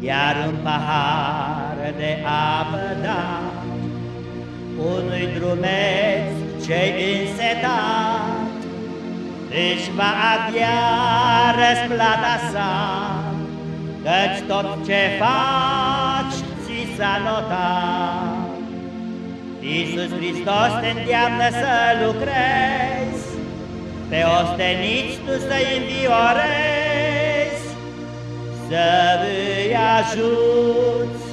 Iar un pahar de apă dat Unui drumeț ce-i însetat Își va avea răsplata sa Căci tot ce faci ți s-a notat. Iisus Hristos te îndeamnă să lucrezi Pe osteniți tu să-i înviorezi Să îi ajuți,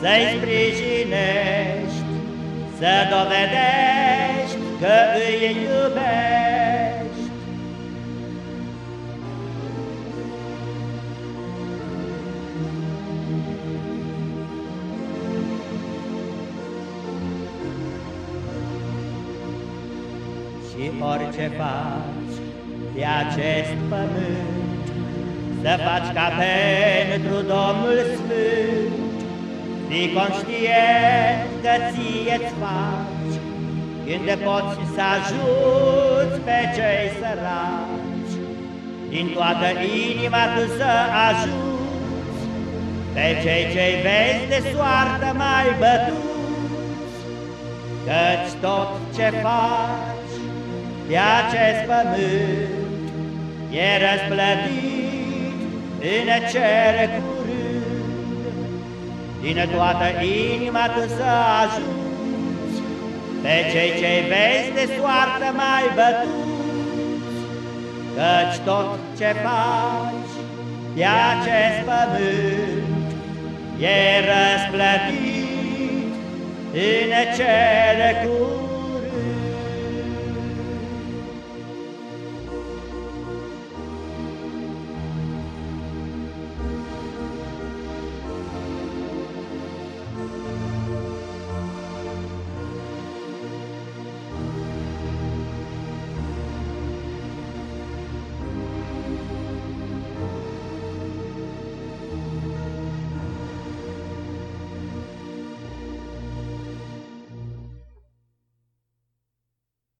să-i sprijinești Să dovedești că îi iubești. Și orice faci pe acest pământ, Să faci ca pentru Domnul Sfânt, Fii conștient că ție-ți faci, Când poți să ajuți pe cei săraci, Din toată inima tu să ajuți, Pe cei ce vezi de soartă mai bătuți, Căci tot ce faci pe acest pământ e răsplătit în cer curând. Din toată inima tu să ajuți pe cei ce vezi de soartă mai bătuți, căci tot ce faci pe acest pământ e răsplătit în cer curând.